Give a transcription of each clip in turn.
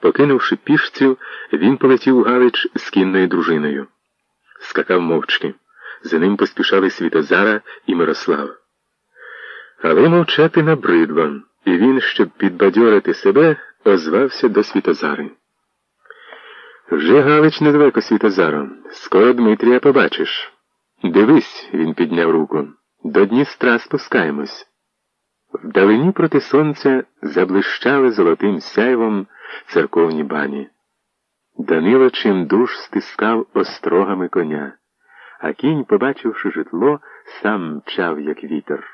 Покинувши пішцю, він полетів Галич з кінною дружиною. Скакав мовчки. За ним поспішали Світозара і Мирослав. Але мовчати набридло, і він, щоб підбадьорити себе, озвався до Світозари. Вже Галич недалеко Світозаром. Скоро Дмитрія побачиш. Дивись, він підняв руку. До Дністра спускаємось. Вдалині проти сонця заблищали золотим сяйвом церковні бані. Данило чим душ стискав острогами коня, а кінь, побачивши житло, сам мчав, як вітер.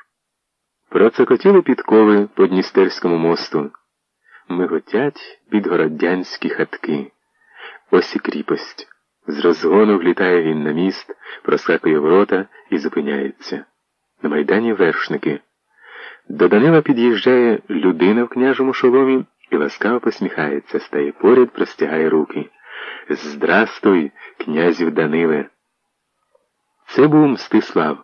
Процокотіли підкови по Дністерському мосту. Миготять підгородянські хатки. Ось і кріпость. З розгону влітає він на міст, проскакує ворота і зупиняється. На майдані вершники. До Данила під'їжджає людина в княжому шоломі і ласкаво посміхається, стає поряд, простягає руки. Здрастуй, князю Даниле. Це був Мстислав.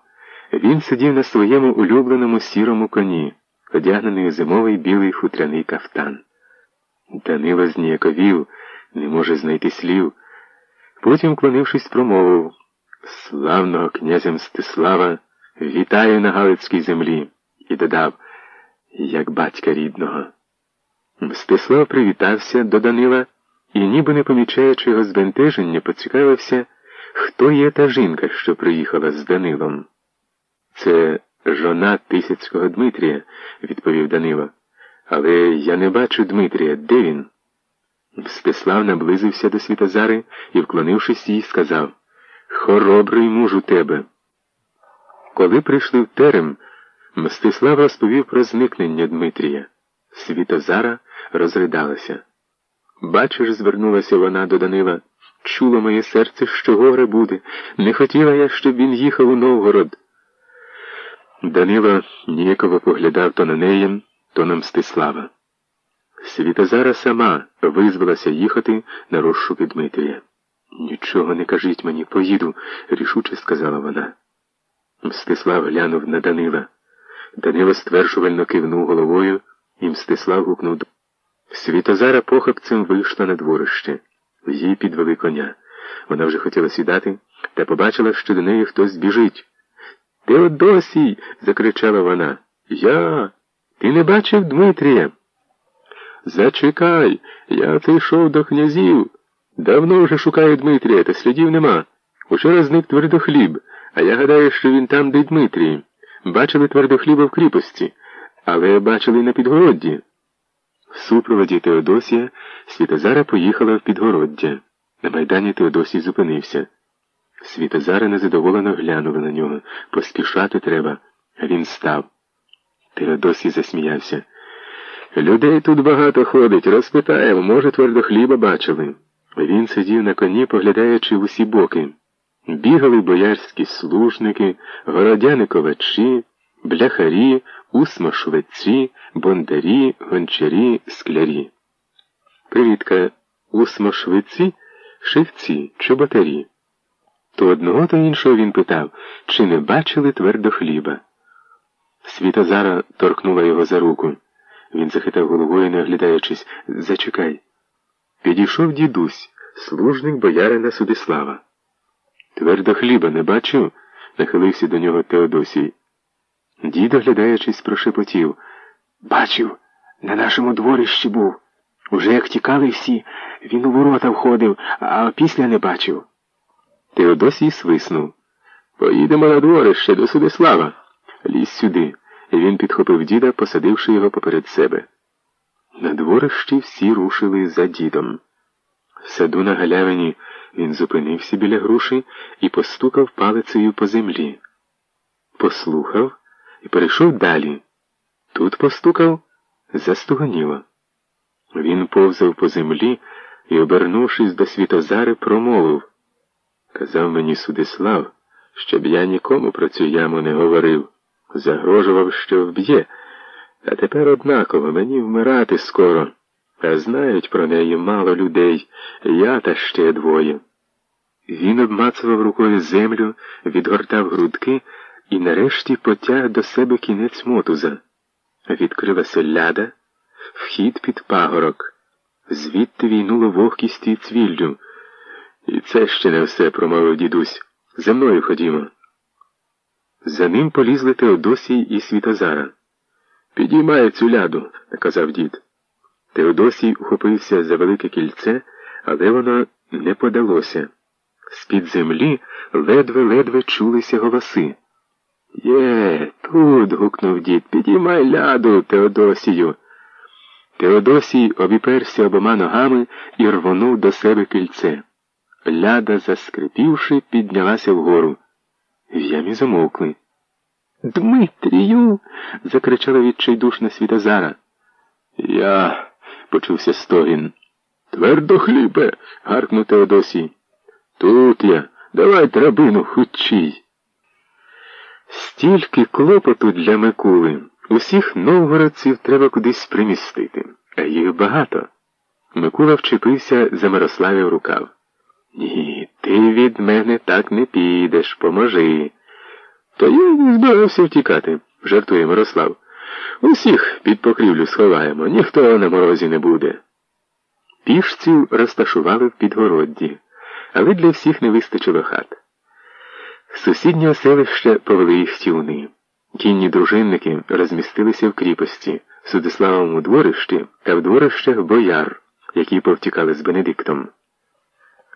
Він сидів на своєму улюбленому сірому коні, одягнений у зимовий білий хутряний кафтан. Данило зніяковів, не може знайти слів. Потім, клонившись, промовив Славного князя Мстислава, вітаю на Галицькій землі, і додав, як батька рідного. Мстислав привітався до Данила і, ніби не помічаючи його збентеження, поцікавився, хто є та жінка, що приїхала з Данилом. Це жона Тисяцького Дмитрія, відповів Данило. Але я не бачу Дмитрія. Де він? Мстислав наблизився до Світозари і, вклонившись їй, сказав Хоробрий муж у тебе. Коли прийшли в терем, Мстислав розповів про зникнення Дмитрія. Світозара розридалася. Бачиш, звернулася вона до Данила. Чуло моє серце, що горе буде. Не хотіла я, щоб він їхав у Новгород. Данило ніяково поглядав то на неї, то на Мстислава. Світозара сама визвалася їхати на розшуки Дмитрія. Нічого не кажіть мені, поїду, рішуче сказала вона. Мстислав глянув на Данила. Данило стверджувально кивнув головою, і Мстислав гукнув. Світозара похапцем вийшла на дворище. Їй підвели коня. Вона вже хотіла сідати, та побачила, що до неї хтось біжить. Теодосій. закричала вона. Я. Ти не бачив Дмитрія? Зачекай, я прийшов до князів. Давно вже шукаю Дмитрія, та слідів нема. Учора зник твердохліб, а я гадаю, що він там, де Дмитрій. Бачили твердохліба в кріпості, але бачили й на підгородді. В супроводі Теодосія Світозара поїхала в підгороддя. На майдані Теодосій зупинився. Світозара незадоволено глянула на нього. Поспішати треба, а він став. Теодосій засміявся. Людей тут багато ходить, розпитаємо, може, твердохліба бачили. Він сидів на коні, поглядаючи в усі боки. Бігали боярські служники, городяни ковачі, бляхарі, усмошвеці, бондарі, гончарі, склярі. Привітка усмошвеці, шивці, чоботарі. То одного, то іншого він питав, чи не бачили твердо хліба. Світозара торкнула його за руку. Він захитав головою, не оглядаючись. Зачекай. Підійшов дідусь, служник боярина Судислава. Твердо хліба не бачу, нахилився до нього Теодосій. Дід, оглядаючись, прошепотів. Бачив, на нашому дворищі був. Уже як тікали всі, він у ворота входив, а після не бачив. Теодосій свиснув. Поїдемо на дворище до Судислава. Лізь сюди. І Він підхопив діда, посадивши його поперед себе. На дворищі всі рушили за дідом. В саду на галявині він зупинився біля груші і постукав палицею по землі. Послухав і перейшов далі. Тут постукав, застугоніло. Він повзав по землі і, обернувшись до Світозари, промовив Казав мені Судислав, щоб я нікому про цю яму не говорив, загрожував, що вб'є, а тепер однаково мені вмирати скоро, а знають про неї мало людей, я та ще двоє. Він обмацував рукою землю, відгортав грудки і нарешті потяг до себе кінець мотуза. Відкрилася ляда, вхід під пагорок. звідти війнуло вогкістю і цвіллю. І це ще не все, промовив дідусь. За мною ходімо. За ним полізли Теодосій і Світозара. Підіймай цю ляду, наказав дід. Теодосій ухопився за велике кільце, але воно не подалося. З-під землі ледве-ледве чулися голоси. Є, тут. гукнув дід. Підіймай ляду, Теодосію. Теодосій обіперся обома ногами і рвонув до себе кільце. Ляда, заскрипівши, піднялася вгору. В ямі замовкли. Дмитрію. закричала відчайдушна Світозара. Я, почувся стогін. Твердо хлібе. гаркнув Теодосій. Тут я. Давай драбину хучій. Стільки клопоту для Микули. Усіх новгородців треба кудись примістити, а їх багато. Микула вчепився за Мирославів рукав. Ні, ти від мене так не підеш, поможи. Та я не збирався втікати, жартує Мирослав. Усіх під покрівлю сховаємо, ніхто на морозі не буде. Пішців розташували в підгородді, але для всіх не вистачило хат. Сусіднього селища повели їх тюни. Кінні дружинники розмістилися в кріпості, в Судиславому дворищі та в дворищах бояр, які повтікали з Бенедиктом.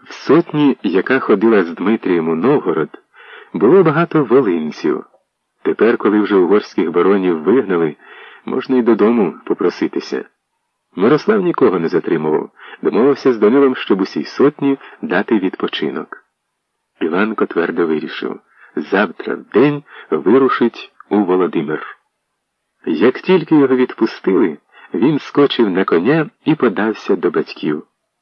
В сотні, яка ходила з Дмитрієм у Новгород, було багато волинців. Тепер, коли вже угорських баронів вигнали, можна й додому попроситися. Мирослав нікого не затримував, домовився з Данилом, щоб усій сотні дати відпочинок. Іванко твердо вирішив завтра в день вирушить у Володимир. Як тільки його відпустили, він скочив на коня і подався до батьків.